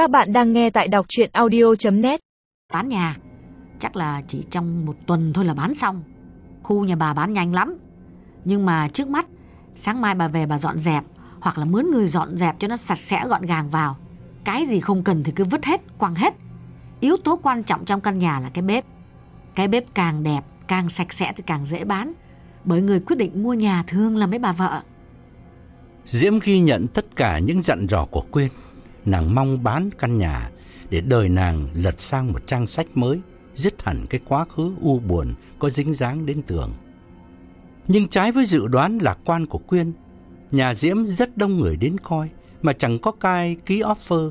Các bạn đang nghe tại đọc chuyện audio.net Bán nhà. Chắc là chỉ trong một tuần thôi là bán xong. Khu nhà bà bán nhanh lắm. Nhưng mà trước mắt Sáng mai bà về bà dọn dẹp Hoặc là mướn người dọn dẹp cho nó sạch sẽ gọn gàng vào. Cái gì không cần thì cứ vứt hết Quăng hết. Yếu tố quan trọng trong căn nhà là cái bếp. Cái bếp càng đẹp Càng sạch sẽ thì càng dễ bán. Bởi người quyết định mua nhà thường là mấy bà vợ. Diễm ghi nhận tất cả những dặn dò của Quyên. Nàng mong bán căn nhà để đời nàng lật sang một trang sách mới, dứt hẳn cái quá khứ u buồn có dính dáng đến tường. Nhưng trái với dự đoán lạc quan của Quyên, nhà Diễm rất đông người đến coi mà chẳng có ai ký offer.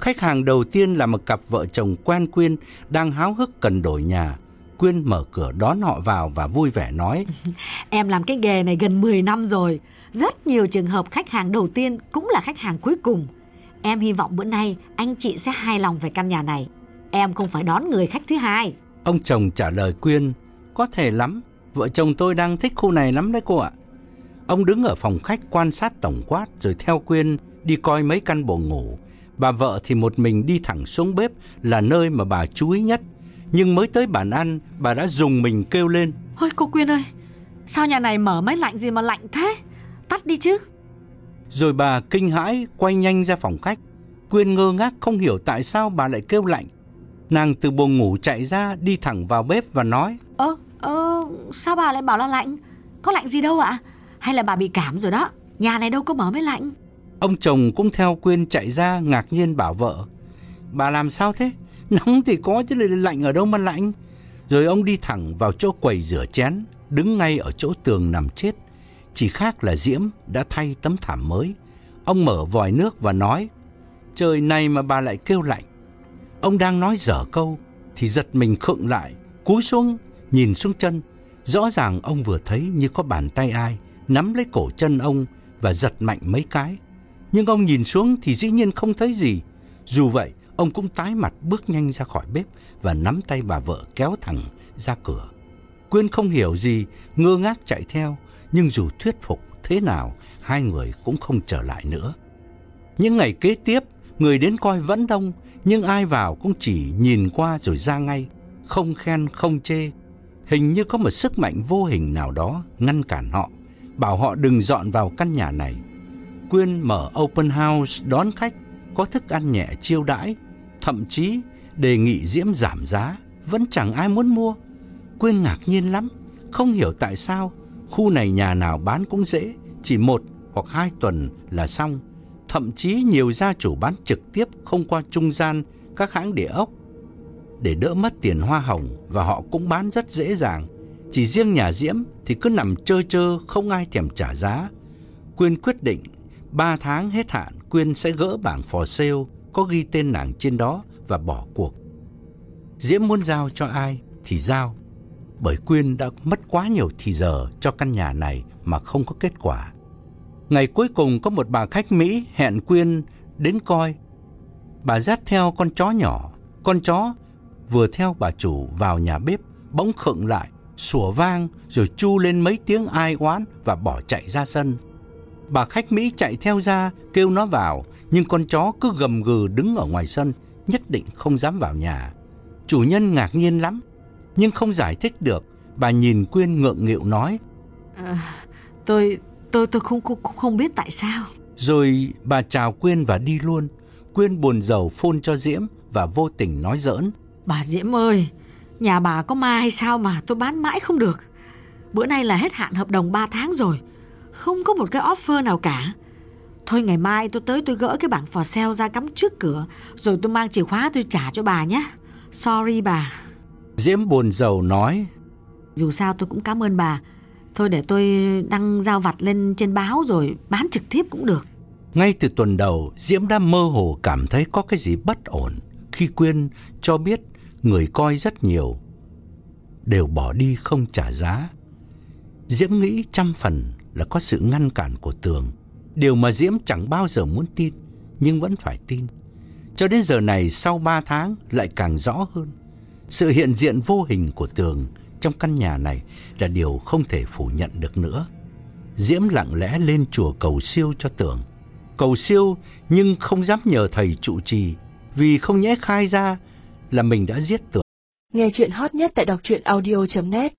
Khách hàng đầu tiên là một cặp vợ chồng quen Quyên đang háo hức cần đổi nhà. Quyên mở cửa đón họ vào và vui vẻ nói Em làm cái nghề này gần 10 năm rồi. Rất nhiều trường hợp khách hàng đầu tiên cũng là khách hàng cuối cùng. Em hy vọng bữa nay anh chị sẽ hài lòng về căn nhà này. Em không phải đón người khách thứ hai. Ông chồng trả lời Quyên, có thể lắm, vợ chồng tôi đang thích khu này lắm đấy cô ạ. Ông đứng ở phòng khách quan sát tổng quát rồi theo Quyên đi coi mấy căn buồng ngủ. Bà vợ thì một mình đi thẳng xuống bếp là nơi mà bà chú ý nhất. Nhưng mới tới bàn ăn, bà đã dùng mình kêu lên. Ôi cô Quyên ơi, sao nhà này mở máy lạnh gì mà lạnh thế? Tắt đi chứ. Rồi bà kinh hãi quay nhanh ra phòng khách. Quyên ngơ ngác không hiểu tại sao bà lại kêu lạnh. Nàng từ buồng ngủ chạy ra đi thẳng vào bếp và nói. Ơ, ơ, sao bà lại bảo là lạnh? Có lạnh gì đâu ạ? Hay là bà bị cảm rồi đó? Nhà này đâu có mở máy lạnh. Ông chồng cũng theo Quyên chạy ra ngạc nhiên bảo vợ. Bà làm sao thế? Nóng thì có chứ lại lạnh ở đâu mà lạnh. Rồi ông đi thẳng vào chỗ quầy rửa chén, đứng ngay ở chỗ tường nằm chết. Chỉ khác là Diễm đã thay tấm thảm mới. Ông mở vòi nước và nói, trời này mà bà lại kêu lạnh. Ông đang nói dở câu, thì giật mình khựng lại, cúi xuống, nhìn xuống chân. Rõ ràng ông vừa thấy như có bàn tay ai nắm lấy cổ chân ông và giật mạnh mấy cái. Nhưng ông nhìn xuống thì dĩ nhiên không thấy gì. Dù vậy, ông cũng tái mặt bước nhanh ra khỏi bếp và nắm tay bà vợ kéo thẳng ra cửa. Quyên không hiểu gì, ngơ ngác chạy theo, nhưng dù thuyết phục thế nào, hai người cũng không trở lại nữa. Những ngày kế tiếp, người đến coi vẫn đông, nhưng ai vào cũng chỉ nhìn qua rồi ra ngay, không khen không chê. Hình như có một sức mạnh vô hình nào đó ngăn cản họ, bảo họ đừng dọn vào căn nhà này. Quyên mở open house đón khách, có thức ăn nhẹ chiêu đãi, thậm chí đề nghị Diễm giảm giá, vẫn chẳng ai muốn mua. Quyên ngạc nhiên lắm, không hiểu tại sao khu này nhà nào bán cũng dễ, chỉ một hoặc hai tuần là xong. Thậm chí nhiều gia chủ bán trực tiếp không qua trung gian các hãng địa ốc để đỡ mất tiền hoa hồng và họ cũng bán rất dễ dàng. Chỉ riêng nhà Diễm thì cứ nằm chơ chơ không ai thèm trả giá. Quyên quyết định 3 tháng hết hạn Quyên sẽ gỡ bảng for sale có ghi tên nàng trên đó và bỏ cuộc. Diễm muốn giao cho ai thì giao, bởi Quyên đã mất quá nhiều thì giờ cho căn nhà này mà không có kết quả. Ngày cuối cùng có một bà khách Mỹ hẹn Quyên đến coi. Bà dắt theo con chó nhỏ, con chó vừa theo bà chủ vào nhà bếp bỗng khựng lại, sủa vang rồi chu lên mấy tiếng ai oán và bỏ chạy ra sân. Bà khách Mỹ chạy theo ra kêu nó vào, nhưng con chó cứ gầm gừ đứng ở ngoài sân, nhất định không dám vào nhà. Chủ nhân ngạc nhiên lắm, nhưng không giải thích được. Bà nhìn Quyên ngượng nghịu nói. À, tôi tôi tôi không không không biết tại sao. Rồi bà chào Quyên và đi luôn. Quyên buồn rầu phôn cho Diễm và vô tình nói giỡn. Bà Diễm ơi, nhà bà có ma hay sao mà tôi bán mãi không được. Bữa nay là hết hạn hợp đồng 3 tháng rồi. Không có một cái offer nào cả. Thôi ngày mai tôi tới tôi gỡ cái bảng for sale ra cắm trước cửa Rồi tôi mang chìa khóa tôi trả cho bà nhé Sorry bà Diễm buồn rầu nói. Dù sao tôi cũng cảm ơn bà. Thôi để tôi đăng giao vặt lên trên báo rồi bán trực tiếp cũng được. Ngay từ tuần đầu Diễm đã mơ hồ cảm thấy có cái gì bất ổn Khi Quyên cho biết người coi rất nhiều Đều bỏ đi không trả giá. Diễm nghĩ trăm phần là có sự ngăn cản của Tường. Điều mà Diễm chẳng bao giờ muốn tin Nhưng vẫn phải tin. Cho đến giờ này sau 3 tháng lại càng rõ hơn sự hiện diện vô hình của Tường Trong căn nhà này Là điều không thể phủ nhận được nữa. Diễm lặng lẽ lên chùa cầu siêu cho Tường. Cầu siêu nhưng không dám nhờ thầy trụ trì vì không nhẽ khai ra là mình đã giết Tường. Nghe chuyện hot nhất tại đọc truyện audio.net